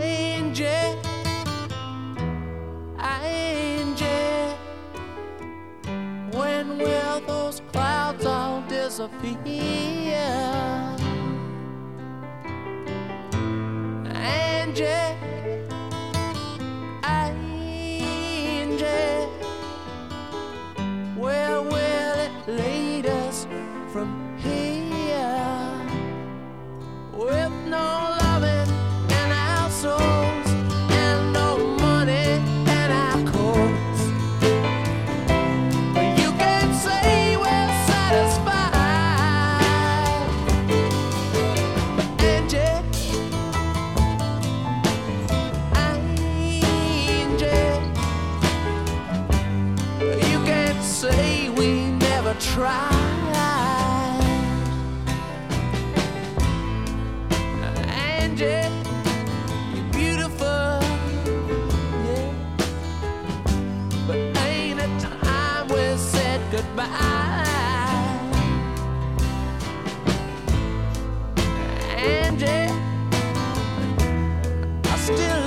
angel. When will those clouds all disappear? Where will it lead us from here? You can't say we never tried. And you're beautiful. Yeah. But ain't it time we said goodbye? And I still.